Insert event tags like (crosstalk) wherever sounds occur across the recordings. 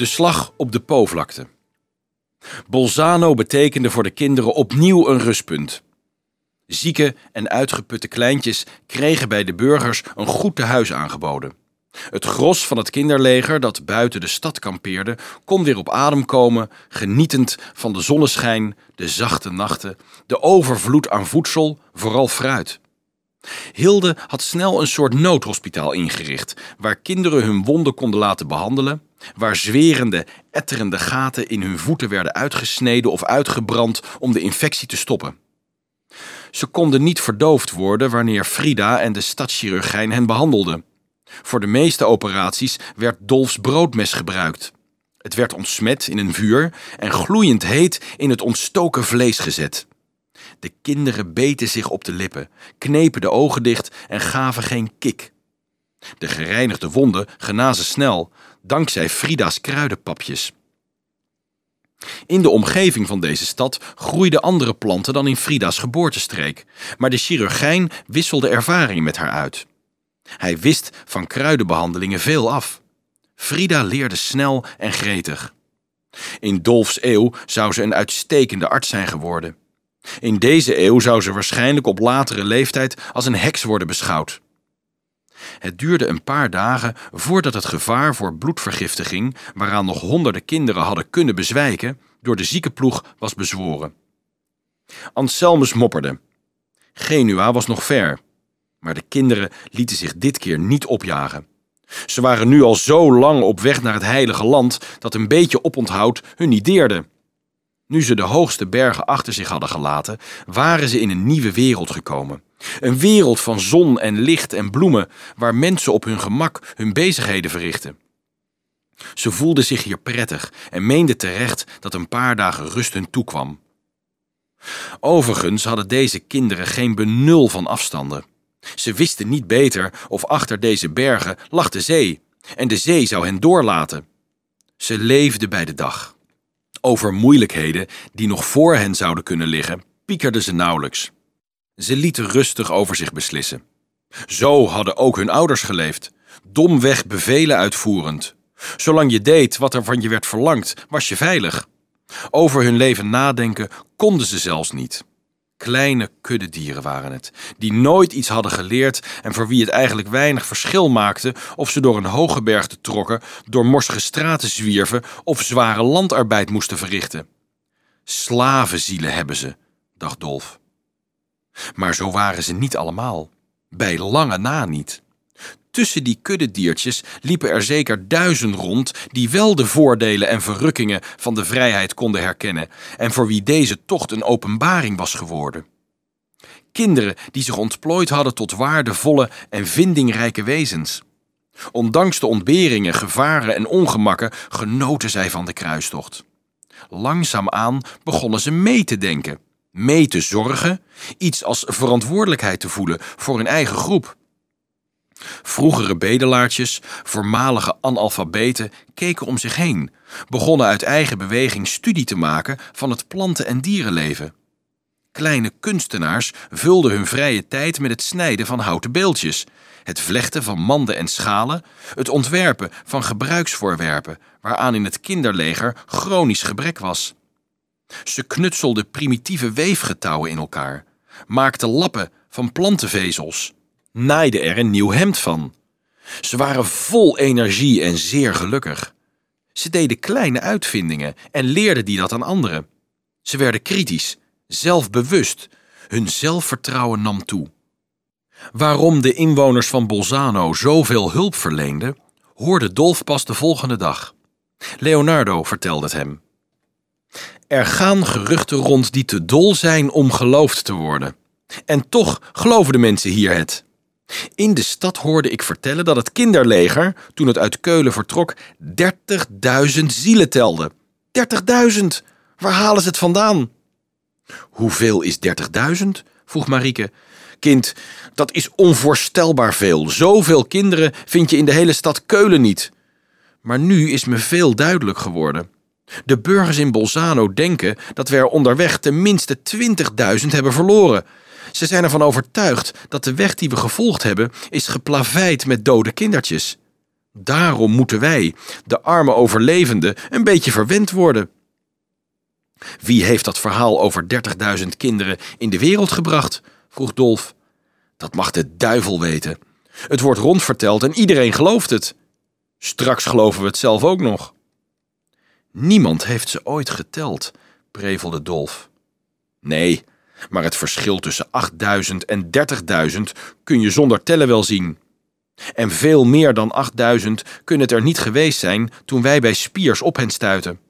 De slag op de Po-vlakte. Bolzano betekende voor de kinderen opnieuw een rustpunt. Zieke en uitgeputte kleintjes kregen bij de burgers een goed tehuis aangeboden. Het gros van het kinderleger dat buiten de stad kampeerde, kon weer op adem komen, genietend van de zonneschijn, de zachte nachten, de overvloed aan voedsel, vooral fruit. Hilde had snel een soort noodhospitaal ingericht, waar kinderen hun wonden konden laten behandelen, waar zwerende, etterende gaten in hun voeten werden uitgesneden of uitgebrand om de infectie te stoppen. Ze konden niet verdoofd worden wanneer Frida en de stadschirurgijn hen behandelden. Voor de meeste operaties werd Dolfs broodmes gebruikt. Het werd ontsmet in een vuur en gloeiend heet in het ontstoken vlees gezet. De kinderen beten zich op de lippen, knepen de ogen dicht en gaven geen kik. De gereinigde wonden genazen snel, dankzij Frida's kruidenpapjes. In de omgeving van deze stad groeiden andere planten dan in Frida's geboortestreek, maar de chirurgijn wisselde ervaringen met haar uit. Hij wist van kruidenbehandelingen veel af. Frida leerde snel en gretig. In Dolfs eeuw zou ze een uitstekende arts zijn geworden. In deze eeuw zou ze waarschijnlijk op latere leeftijd als een heks worden beschouwd. Het duurde een paar dagen voordat het gevaar voor bloedvergiftiging, waaraan nog honderden kinderen hadden kunnen bezwijken, door de ziekenploeg was bezworen. Anselmus mopperde. Genua was nog ver, maar de kinderen lieten zich dit keer niet opjagen. Ze waren nu al zo lang op weg naar het heilige land dat een beetje oponthoud hun niet deerde. Nu ze de hoogste bergen achter zich hadden gelaten, waren ze in een nieuwe wereld gekomen. Een wereld van zon en licht en bloemen, waar mensen op hun gemak hun bezigheden verrichten. Ze voelden zich hier prettig en meenden terecht dat een paar dagen rust hun toekwam. Overigens hadden deze kinderen geen benul van afstanden. Ze wisten niet beter of achter deze bergen lag de zee, en de zee zou hen doorlaten. Ze leefden bij de dag. Over moeilijkheden die nog voor hen zouden kunnen liggen, piekerden ze nauwelijks. Ze lieten rustig over zich beslissen. Zo hadden ook hun ouders geleefd, domweg bevelen uitvoerend. Zolang je deed wat er van je werd verlangd, was je veilig. Over hun leven nadenken konden ze zelfs niet. Kleine kuddedieren waren het, die nooit iets hadden geleerd en voor wie het eigenlijk weinig verschil maakte of ze door een hoge bergte trokken, door morsige straten zwierven of zware landarbeid moesten verrichten. Slavenzielen hebben ze, dacht Dolf. Maar zo waren ze niet allemaal, bij lange na niet. Tussen die kuddediertjes liepen er zeker duizend rond die wel de voordelen en verrukkingen van de vrijheid konden herkennen en voor wie deze tocht een openbaring was geworden. Kinderen die zich ontplooid hadden tot waardevolle en vindingrijke wezens. Ondanks de ontberingen, gevaren en ongemakken genoten zij van de kruistocht. Langzaamaan begonnen ze mee te denken, mee te zorgen, iets als verantwoordelijkheid te voelen voor hun eigen groep. Vroegere bedelaartjes, voormalige analfabeten, keken om zich heen, begonnen uit eigen beweging studie te maken van het planten- en dierenleven. Kleine kunstenaars vulden hun vrije tijd met het snijden van houten beeldjes, het vlechten van manden en schalen, het ontwerpen van gebruiksvoorwerpen waaraan in het kinderleger chronisch gebrek was. Ze knutselden primitieve weefgetouwen in elkaar, maakten lappen van plantenvezels, naaide er een nieuw hemd van. Ze waren vol energie en zeer gelukkig. Ze deden kleine uitvindingen en leerden die dat aan anderen. Ze werden kritisch, zelfbewust. Hun zelfvertrouwen nam toe. Waarom de inwoners van Bolzano zoveel hulp verleenden, hoorde Dolf pas de volgende dag. Leonardo vertelde het hem. Er gaan geruchten rond die te dol zijn om geloofd te worden. En toch geloven de mensen hier het. In de stad hoorde ik vertellen dat het kinderleger, toen het uit Keulen vertrok, 30.000 zielen telde. 30.000! Waar halen ze het vandaan? Hoeveel is 30.000? vroeg Marieke. Kind, dat is onvoorstelbaar veel. Zoveel kinderen vind je in de hele stad Keulen niet. Maar nu is me veel duidelijk geworden. De burgers in Bolzano denken dat we er onderweg tenminste 20.000 hebben verloren. Ze zijn ervan overtuigd dat de weg die we gevolgd hebben is geplaveid met dode kindertjes. Daarom moeten wij, de arme overlevenden, een beetje verwend worden. Wie heeft dat verhaal over 30.000 kinderen in de wereld gebracht? vroeg Dolf. Dat mag de duivel weten. Het wordt rondverteld en iedereen gelooft het. Straks geloven we het zelf ook nog. Niemand heeft ze ooit geteld, prevelde Dolf. Nee, maar het verschil tussen 8000 en 30.000 kun je zonder tellen wel zien. En veel meer dan 8000 kunnen het er niet geweest zijn toen wij bij Spiers op hen stuiten.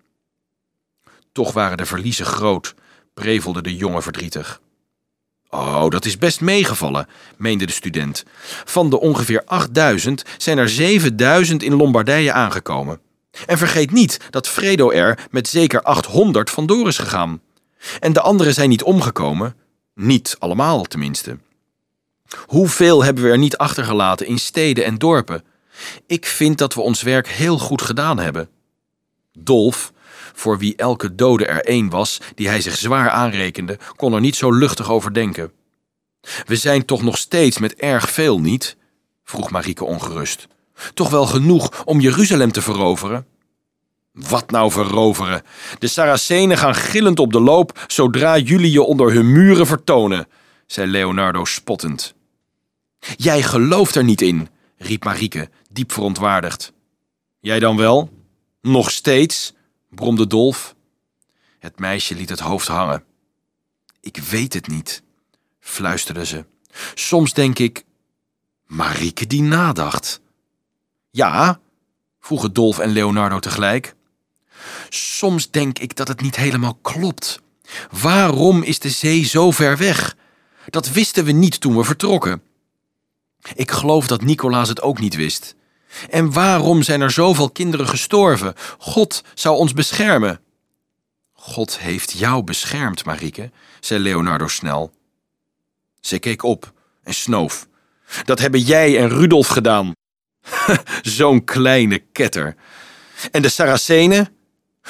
Toch waren de verliezen groot, prevelde de jongen verdrietig. Oh, dat is best meegevallen, meende de student. Van de ongeveer 8000 zijn er 7000 in Lombardije aangekomen. En vergeet niet dat Fredo er met zeker 800 vandoor is gegaan. En de anderen zijn niet omgekomen. Niet allemaal tenminste. Hoeveel hebben we er niet achtergelaten in steden en dorpen? Ik vind dat we ons werk heel goed gedaan hebben. Dolf, voor wie elke dode er één was die hij zich zwaar aanrekende, kon er niet zo luchtig over denken. We zijn toch nog steeds met erg veel, niet? vroeg Marieke ongerust. Toch wel genoeg om Jeruzalem te veroveren? Wat nou veroveren? De Saracenen gaan gillend op de loop zodra jullie je onder hun muren vertonen, zei Leonardo spottend. Jij gelooft er niet in, riep Marieke, diep verontwaardigd. Jij dan wel? Nog steeds? bromde Dolf. Het meisje liet het hoofd hangen. Ik weet het niet, fluisterde ze. Soms denk ik. Marieke die nadacht. Ja, vroegen Dolf en Leonardo tegelijk. Soms denk ik dat het niet helemaal klopt. Waarom is de zee zo ver weg? Dat wisten we niet toen we vertrokken. Ik geloof dat Nicolaas het ook niet wist. En waarom zijn er zoveel kinderen gestorven? God zou ons beschermen. God heeft jou beschermd, Marieke, zei Leonardo snel. Ze keek op en snoof. Dat hebben jij en Rudolf gedaan. (laughs) Zo'n kleine ketter. En de Saracenen?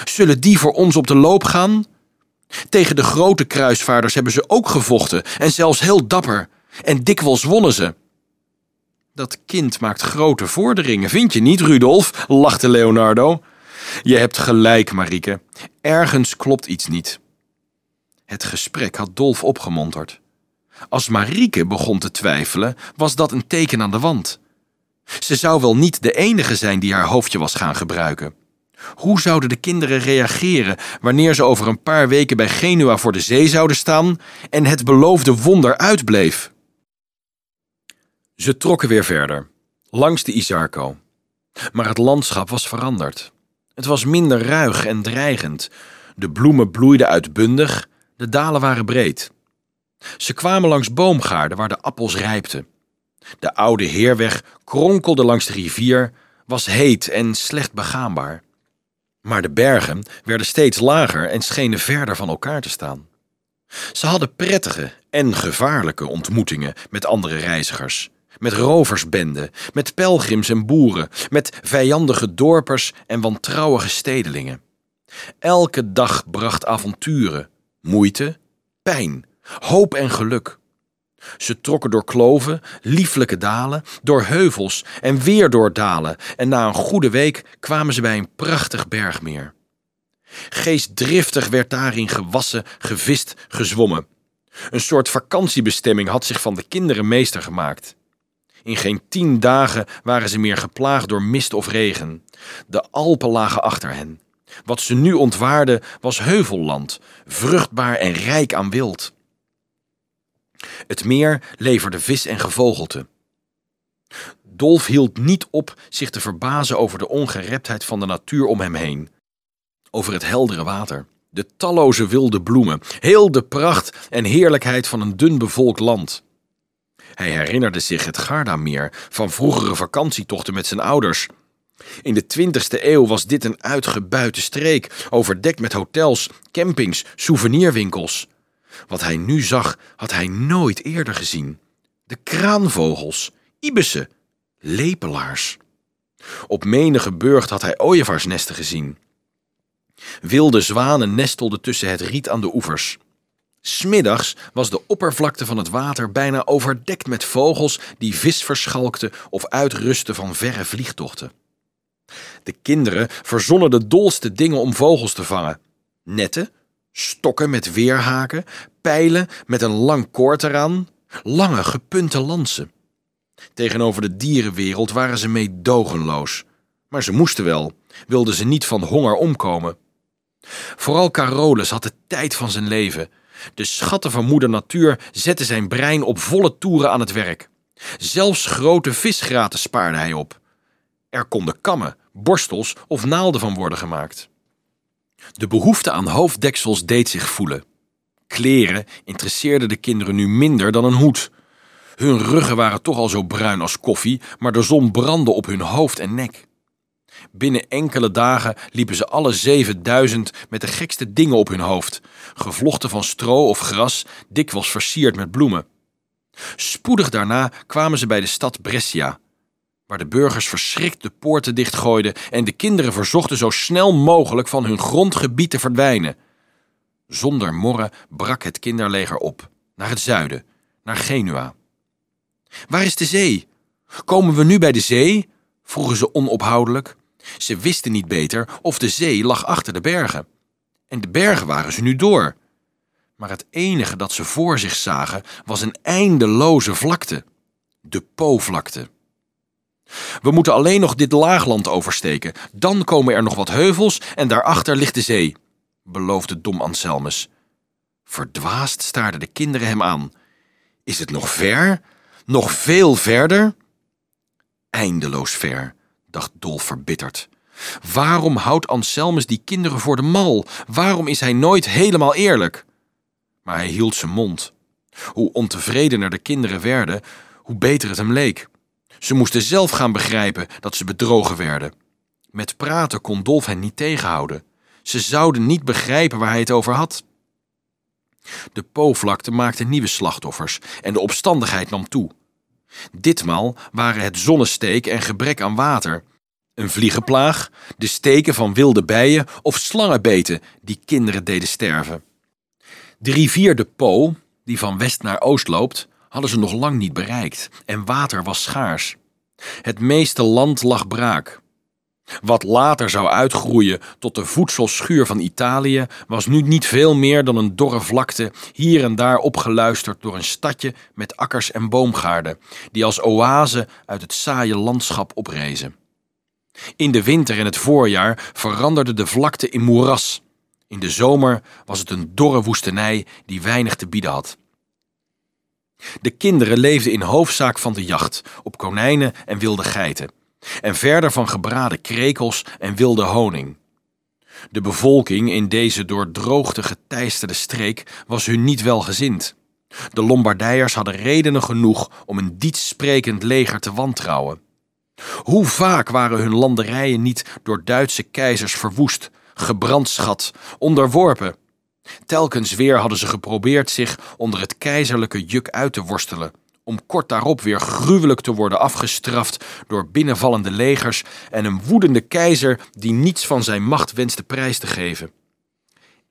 Zullen die voor ons op de loop gaan? Tegen de grote kruisvaarders hebben ze ook gevochten en zelfs heel dapper. En dikwijls wonnen ze. Dat kind maakt grote vorderingen, vind je niet, Rudolf? lachte Leonardo. Je hebt gelijk, Marieke. Ergens klopt iets niet. Het gesprek had Dolf opgemonterd. Als Marieke begon te twijfelen, was dat een teken aan de wand. Ze zou wel niet de enige zijn die haar hoofdje was gaan gebruiken. Hoe zouden de kinderen reageren wanneer ze over een paar weken bij Genua voor de zee zouden staan en het beloofde wonder uitbleef? Ze trokken weer verder, langs de Isarco. Maar het landschap was veranderd. Het was minder ruig en dreigend. De bloemen bloeiden uitbundig, de dalen waren breed. Ze kwamen langs boomgaarden waar de appels rijpten. De oude heerweg kronkelde langs de rivier, was heet en slecht begaanbaar. Maar de bergen werden steeds lager en schenen verder van elkaar te staan. Ze hadden prettige en gevaarlijke ontmoetingen met andere reizigers, met roversbenden, met pelgrims en boeren, met vijandige dorpers en wantrouwige stedelingen. Elke dag bracht avonturen, moeite, pijn, hoop en geluk. Ze trokken door kloven, lieflijke dalen, door heuvels en weer door dalen, en na een goede week kwamen ze bij een prachtig bergmeer. Geestdriftig werd daarin gewassen, gevist, gezwommen. Een soort vakantiebestemming had zich van de kinderen meester gemaakt. In geen tien dagen waren ze meer geplaagd door mist of regen. De Alpen lagen achter hen. Wat ze nu ontwaarden was heuvelland, vruchtbaar en rijk aan wild. Het meer leverde vis en gevogelte. Dolf hield niet op zich te verbazen over de ongereptheid van de natuur om hem heen. Over het heldere water, de talloze wilde bloemen, heel de pracht en heerlijkheid van een dun bevolkt land. Hij herinnerde zich het Gardameer van vroegere vakantietochten met zijn ouders. In de 20e eeuw was dit een uitgebuite streek, overdekt met hotels, campings, souvenirwinkels. Wat hij nu zag, had hij nooit eerder gezien. De kraanvogels, ibissen, lepelaars. Op menige burcht had hij ooievaarsnesten gezien. Wilde zwanen nestelden tussen het riet aan de oevers. Smiddags was de oppervlakte van het water bijna overdekt met vogels die vis verschalkten of uitrusten van verre vliegtochten. De kinderen verzonnen de dolste dingen om vogels te vangen: netten, stokken met weerhaken, pijlen met een lang koord eraan, lange gepunte lansen. Tegenover de dierenwereld waren ze meedogenloos. Maar ze moesten wel, wilden ze niet van honger omkomen. Vooral Carolus had de tijd van zijn leven. De schatten van moeder natuur zetten zijn brein op volle toeren aan het werk. Zelfs grote visgraten spaarde hij op. Er konden kammen, borstels of naalden van worden gemaakt. De behoefte aan hoofddeksels deed zich voelen. Kleren interesseerden de kinderen nu minder dan een hoed. Hun ruggen waren toch al zo bruin als koffie, maar de zon brandde op hun hoofd en nek. Binnen enkele dagen liepen ze alle 7000 met de gekste dingen op hun hoofd, gevlochten van stro of gras, dikwijls versierd met bloemen. Spoedig daarna kwamen ze bij de stad Brescia, waar de burgers verschrikt de poorten dichtgooiden en de kinderen verzochten zo snel mogelijk van hun grondgebied te verdwijnen. Zonder morren brak het kinderleger op, naar het zuiden, naar Genua. Waar is de zee? Komen we nu bij de zee? vroegen ze onophoudelijk. Ze wisten niet beter of de zee lag achter de bergen. En de bergen waren ze nu door. Maar het enige dat ze voor zich zagen was een eindeloze vlakte. De Po-vlakte. We moeten alleen nog dit laagland oversteken. Dan komen er nog wat heuvels en daarachter ligt de zee, beloofde dom Anselmus. Verdwaasd staarden de kinderen hem aan. Is het nog ver? Nog veel verder? Eindeloos ver, dacht Dolf verbitterd. Waarom houdt Anselmus die kinderen voor de mal? Waarom is hij nooit helemaal eerlijk? Maar hij hield zijn mond. Hoe ontevredener de kinderen werden, hoe beter het hem leek. Ze moesten zelf gaan begrijpen dat ze bedrogen werden. Met praten kon Dolf hen niet tegenhouden. Ze zouden niet begrijpen waar hij het over had. De Po-vlakte maakte nieuwe slachtoffers en de opstandigheid nam toe. Ditmaal waren het zonnesteek en gebrek aan water, een vliegenplaag, de steken van wilde bijen of slangenbeten die kinderen deden sterven. De rivier de Po, die van west naar oost loopt, hadden ze nog lang niet bereikt en water was schaars. Het meeste land lag braak. Wat later zou uitgroeien tot de voedselschuur van Italië, was nu niet veel meer dan een dorre vlakte, hier en daar opgeluisterd door een stadje met akkers en boomgaarden, die als oase uit het saaie landschap oprezen. In de winter en het voorjaar veranderde de vlakte in moeras. In de zomer was het een dorre woestenij die weinig te bieden had. De kinderen leefden in hoofdzaak van de jacht, op konijnen en wilde geiten, en verder van gebraden krekels en wilde honing. De bevolking in deze door droogte geteisterde streek was hun niet welgezind. De Lombardijers hadden redenen genoeg om een dietsprekend leger te wantrouwen. Hoe vaak waren hun landerijen niet door Duitse keizers verwoest, gebrandschat, onderworpen Telkens weer hadden ze geprobeerd zich onder het keizerlijke juk uit te worstelen, om kort daarop weer gruwelijk te worden afgestraft door binnenvallende legers en een woedende keizer die niets van zijn macht wenste prijs te geven.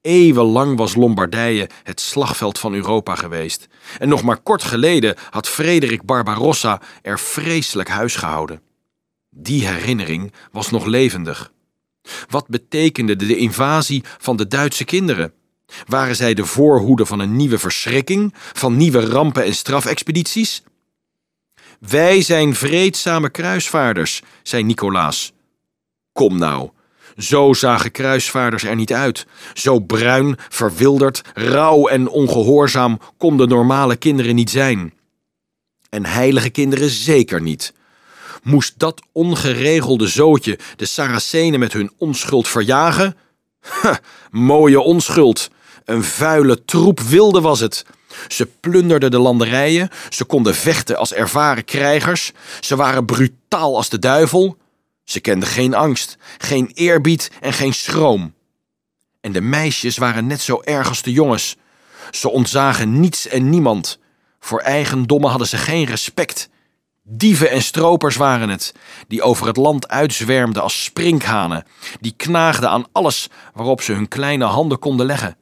Eeuwenlang was Lombardije het slagveld van Europa geweest, en nog maar kort geleden had Frederik Barbarossa er vreselijk huis gehouden. Die herinnering was nog levendig. Wat betekende de invasie van de Duitse kinderen? Waren zij de voorhoede van een nieuwe verschrikking, van nieuwe rampen en strafexpedities? Wij zijn vreedzame kruisvaarders, zei Nicolaas. Kom nou, zo zagen kruisvaarders er niet uit. Zo bruin, verwilderd, rauw en ongehoorzaam konden normale kinderen niet zijn. En heilige kinderen zeker niet. Moest dat ongeregelde zootje de Saracenen met hun onschuld verjagen? Ha, (laughs) mooie onschuld. Een vuile troep wilde was het. Ze plunderden de landerijen, ze konden vechten als ervaren krijgers, ze waren brutaal als de duivel. Ze kenden geen angst, geen eerbied en geen schroom. En de meisjes waren net zo erg als de jongens. Ze ontzagen niets en niemand. Voor eigendommen hadden ze geen respect. Dieven en stropers waren het, die over het land uitzwermden als sprinkhanen, die knaagden aan alles waarop ze hun kleine handen konden leggen.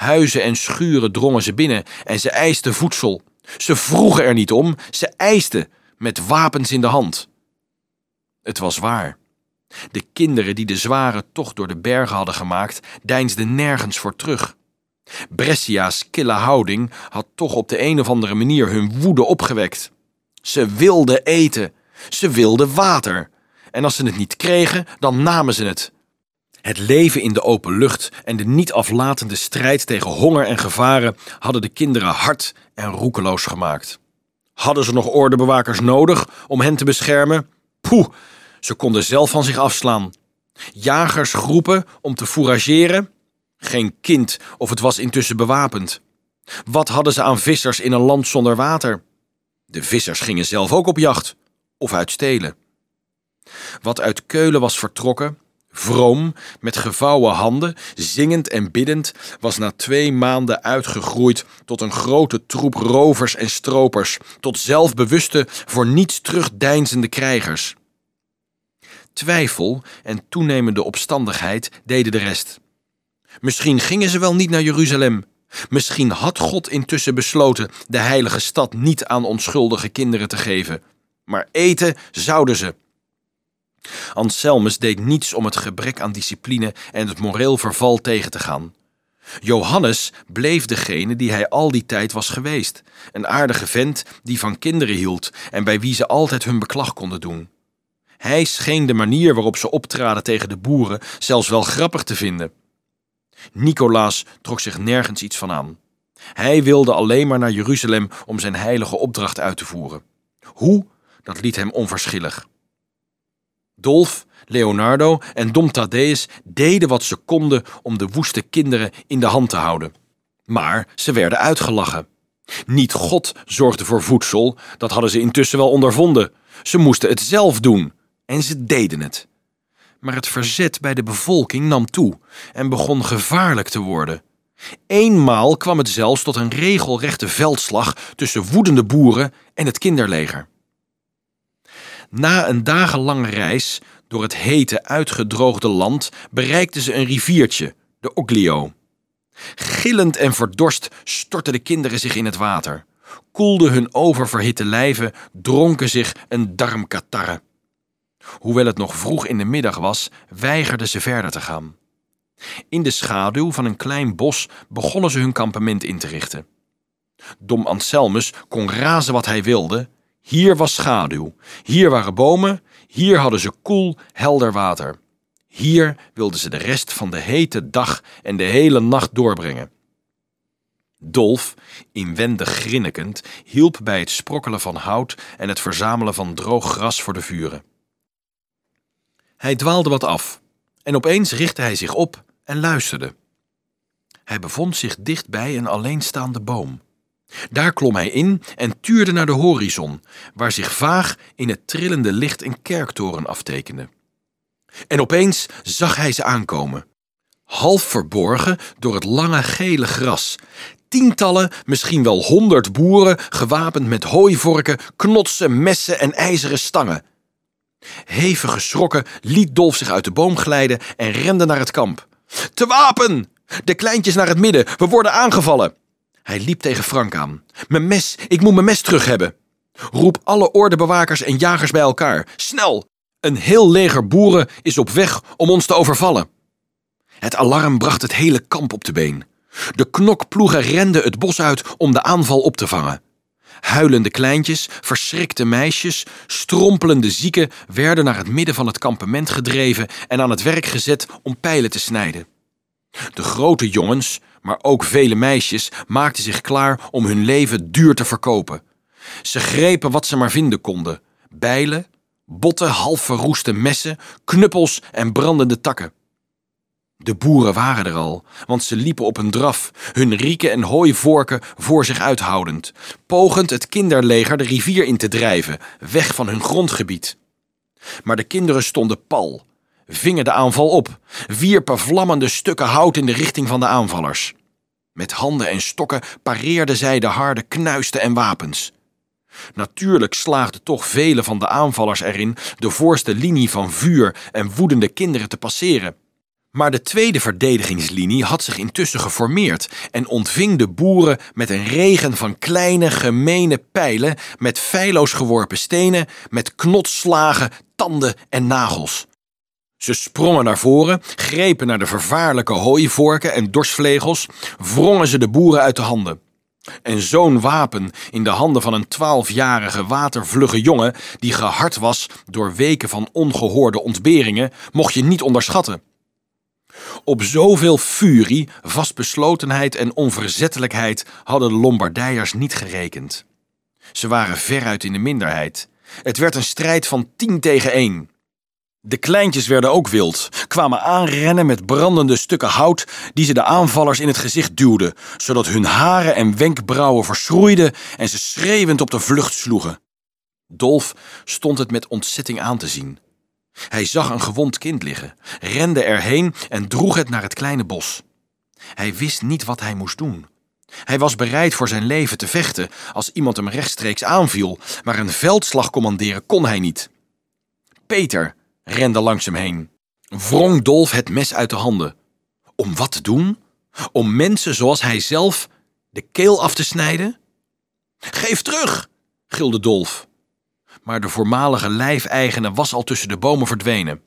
Huizen en schuren drongen ze binnen en ze eisten voedsel. Ze vroegen er niet om, ze eisten met wapens in de hand. Het was waar. De kinderen die de zware tocht door de bergen hadden gemaakt, deinsden nergens voor terug. Brescia's kille houding had toch op de een of andere manier hun woede opgewekt. Ze wilden eten, ze wilden water. En als ze het niet kregen, dan namen ze het. Het leven in de open lucht en de niet aflatende strijd tegen honger en gevaren hadden de kinderen hard en roekeloos gemaakt. Hadden ze nog ordebewakers nodig om hen te beschermen? Poeh, ze konden zelf van zich afslaan. Jagersgroepen om te fourageren? Geen kind of het was intussen bewapend. Wat hadden ze aan vissers in een land zonder water? De vissers gingen zelf ook op jacht of uitstelen. Wat uit Keulen was vertrokken, vroom, met gevouwen handen, zingend en biddend, was na twee maanden uitgegroeid tot een grote troep rovers en stropers, tot zelfbewuste, voor niets terugdeinzende krijgers. Twijfel en toenemende opstandigheid deden de rest. Misschien gingen ze wel niet naar Jeruzalem. Misschien had God intussen besloten de heilige stad niet aan onschuldige kinderen te geven. Maar eten zouden ze. Anselmus deed niets om het gebrek aan discipline en het moreel verval tegen te gaan. Johannes bleef degene die hij al die tijd was geweest, een aardige vent die van kinderen hield en bij wie ze altijd hun beklag konden doen. Hij scheen de manier waarop ze optraden tegen de boeren zelfs wel grappig te vinden. Nicolaas trok zich nergens iets van aan. Hij wilde alleen maar naar Jeruzalem om zijn heilige opdracht uit te voeren. Hoe? Dat liet hem onverschillig. Dolf, Leonardo en Dom Thaddeus deden wat ze konden om de woeste kinderen in de hand te houden. Maar ze werden uitgelachen. Niet God zorgde voor voedsel, dat hadden ze intussen wel ondervonden. Ze moesten het zelf doen. En ze deden het. Maar het verzet bij de bevolking nam toe en begon gevaarlijk te worden. Eenmaal kwam het zelfs tot een regelrechte veldslag tussen woedende boeren en het kinderleger. Na een dagenlange reis door het hete, uitgedroogde land bereikten ze een riviertje, de Oglio. Gillend en verdorst stortten de kinderen zich in het water, koelden hun oververhitte lijven, dronken zich een darmkatarre. Hoewel het nog vroeg in de middag was, weigerden ze verder te gaan. In de schaduw van een klein bos begonnen ze hun kampement in te richten. Dom Anselmus kon razen wat hij wilde. Hier was schaduw, hier waren bomen, hier hadden ze koel, helder water. Hier wilden ze de rest van de hete dag en de hele nacht doorbrengen. Dolf, inwendig grinnikend, hielp bij het sprokkelen van hout en het verzamelen van droog gras voor de vuren. Hij dwaalde wat af en opeens richtte hij zich op en luisterde. Hij bevond zich dicht bij een alleenstaande boom. Daar klom hij in en tuurde naar de horizon, waar zich vaag in het trillende licht een kerktoren aftekende. En opeens zag hij ze aankomen. Half verborgen door het lange gele gras. Tientallen, misschien wel honderd boeren, gewapend met hooivorken, knotsen, messen en ijzeren stangen. Hevig geschrokken liet Dolf zich uit de boom glijden en rende naar het kamp. Te wapen! De kleintjes naar het midden, we worden aangevallen! Hij liep tegen Frank aan. Mijn mes, ik moet mijn mes terug hebben. Roep alle ordebewakers en jagers bij elkaar. Snel! Een heel leger boeren is op weg om ons te overvallen. Het alarm bracht het hele kamp op de been. De knokploegen renden het bos uit om de aanval op te vangen. Huilende kleintjes, verschrikte meisjes, strompelende zieken werden naar het midden van het kampement gedreven en aan het werk gezet om pijlen te snijden. De grote jongens, maar ook vele meisjes, maakten zich klaar om hun leven duur te verkopen. Ze grepen wat ze maar vinden konden: bijlen, botten, half verroeste messen, knuppels en brandende takken. De boeren waren er al, want ze liepen op een draf, hun rieken en hooivorken voor zich uithoudend, pogend het kinderleger de rivier in te drijven, weg van hun grondgebied. Maar de kinderen stonden pal, vingen de aanval op, wierpen vlammende stukken hout in de richting van de aanvallers. Met handen en stokken pareerden zij de harde knuisten en wapens. Natuurlijk slaagden toch vele van de aanvallers erin de voorste linie van vuur en woedende kinderen te passeren. Maar de tweede verdedigingslinie had zich intussen geformeerd en ontving de boeren met een regen van kleine, gemene pijlen, met feilloos geworpen stenen, met knotslagen, tanden en nagels. Ze sprongen naar voren, grepen naar de vervaarlijke hooivorken en dorsvlegels, wrongen ze de boeren uit de handen. En zo'n wapen in de handen van een twaalfjarige watervlugge jongen, die gehard was door weken van ongehoorde ontberingen, mocht je niet onderschatten. Op zoveel furie, vastbeslotenheid en onverzettelijkheid hadden de Lombardijers niet gerekend. Ze waren veruit in de minderheid. Het werd een strijd van tien tegen één. De kleintjes werden ook wild, kwamen aanrennen met brandende stukken hout die ze de aanvallers in het gezicht duwden, zodat hun haren en wenkbrauwen verschroeiden en ze schreeuwend op de vlucht sloegen. Dolf stond het met ontzetting aan te zien. Hij zag een gewond kind liggen, rende erheen en droeg het naar het kleine bos. Hij wist niet wat hij moest doen. Hij was bereid voor zijn leven te vechten als iemand hem rechtstreeks aanviel, maar een veldslag commanderen kon hij niet. Peter rende langs hem heen, wrong Dolf het mes uit de handen. Om wat te doen? Om mensen zoals hij zelf de keel af te snijden? Geef terug! gilde Dolf. Maar de voormalige lijfeigene was al tussen de bomen verdwenen.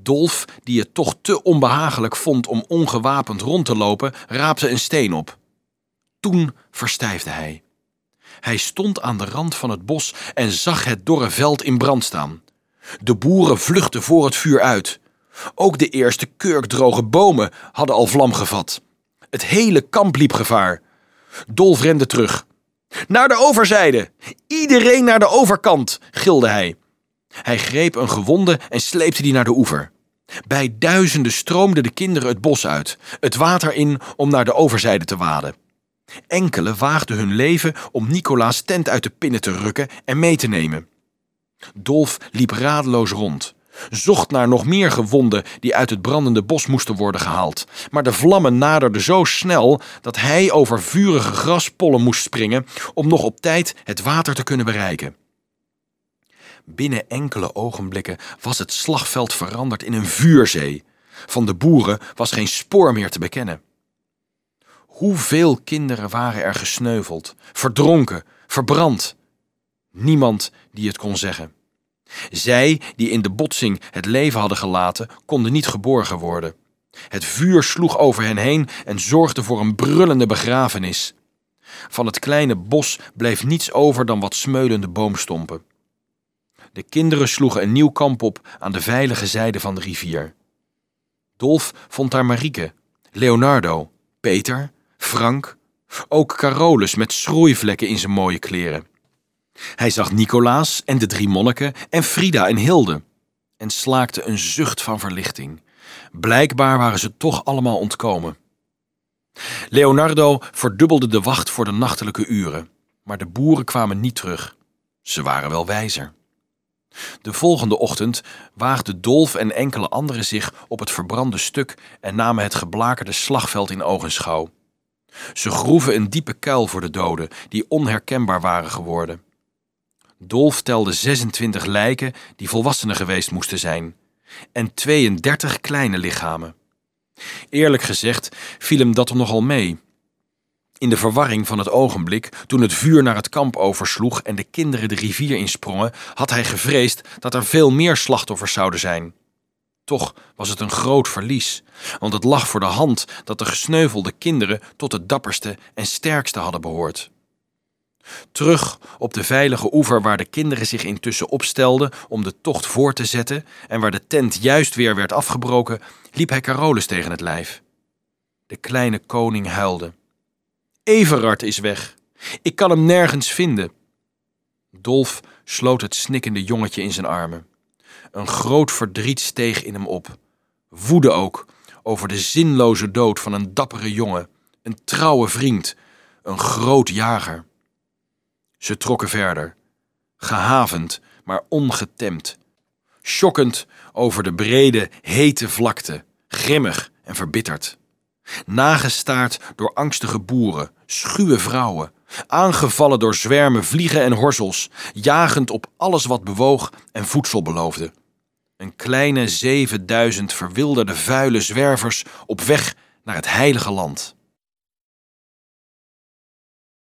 Dolf, die het toch te onbehagelijk vond om ongewapend rond te lopen, raapte een steen op. Toen verstijfde hij. Hij stond aan de rand van het bos en zag het dorre veld in brand staan. De boeren vluchtten voor het vuur uit. Ook de eerste kurkdroge bomen hadden al vlam gevat. Het hele kamp liep gevaar. Dolf rende terug. Naar de overzijde! Iedereen naar de overkant! gilde hij. Hij greep een gewonde en sleepte die naar de oever. Bij duizenden stroomden de kinderen het bos uit, het water in om naar de overzijde te waden. Enkele waagden hun leven om Nicolaas tent uit de pinnen te rukken en mee te nemen. Dolf liep radeloos rond, zocht naar nog meer gewonden die uit het brandende bos moesten worden gehaald. Maar de vlammen naderden zo snel dat hij over vurige graspollen moest springen om nog op tijd het water te kunnen bereiken. Binnen enkele ogenblikken was het slagveld veranderd in een vuurzee. Van de boeren was geen spoor meer te bekennen. Hoeveel kinderen waren er gesneuveld, verdronken, verbrand? Niemand die het kon zeggen. Zij die in de botsing het leven hadden gelaten, konden niet geborgen worden. Het vuur sloeg over hen heen en zorgde voor een brullende begrafenis. Van het kleine bos bleef niets over dan wat smeulende boomstompen. De kinderen sloegen een nieuw kamp op aan de veilige zijde van de rivier. Dolf vond daar Marieke, Leonardo, Peter, Frank, ook Carolus met schroeivlekken in zijn mooie kleren. Hij zag Nicolaas en de drie monniken en Frida en Hilde en slaakte een zucht van verlichting. Blijkbaar waren ze toch allemaal ontkomen. Leonardo verdubbelde de wacht voor de nachtelijke uren, maar de boeren kwamen niet terug. Ze waren wel wijzer. De volgende ochtend waagden Dolf en enkele anderen zich op het verbrande stuk en namen het geblakerde slagveld in ogenschouw. Ze groeven een diepe kuil voor de doden, die onherkenbaar waren geworden. Dolf telde 26 lijken die volwassenen geweest moesten zijn, en 32 kleine lichamen. Eerlijk gezegd viel hem dat er nogal mee. In de verwarring van het ogenblik, toen het vuur naar het kamp oversloeg en de kinderen de rivier insprongen, had hij gevreesd dat er veel meer slachtoffers zouden zijn. Toch was het een groot verlies, want het lag voor de hand dat de gesneuvelde kinderen tot de dapperste en sterkste hadden behoord. Terug op de veilige oever waar de kinderen zich intussen opstelden om de tocht voor te zetten en waar de tent juist weer werd afgebroken, liep hij Carolus tegen het lijf. De kleine koning huilde. Everard is weg. Ik kan hem nergens vinden. Dolf sloot het snikkende jongetje in zijn armen. Een groot verdriet steeg in hem op. Woede ook over de zinloze dood van een dappere jongen, een trouwe vriend, een groot jager. Ze trokken verder, gehavend, maar ongetemd. Schokkend over de brede, hete vlakte, grimmig en verbitterd. Nagestaard door angstige boeren, schuwe vrouwen, aangevallen door zwermen vliegen en horzels, jagend op alles wat bewoog en voedsel beloofde. Een kleine zevenduizend verwilderde vuile zwervers op weg naar het heilige land.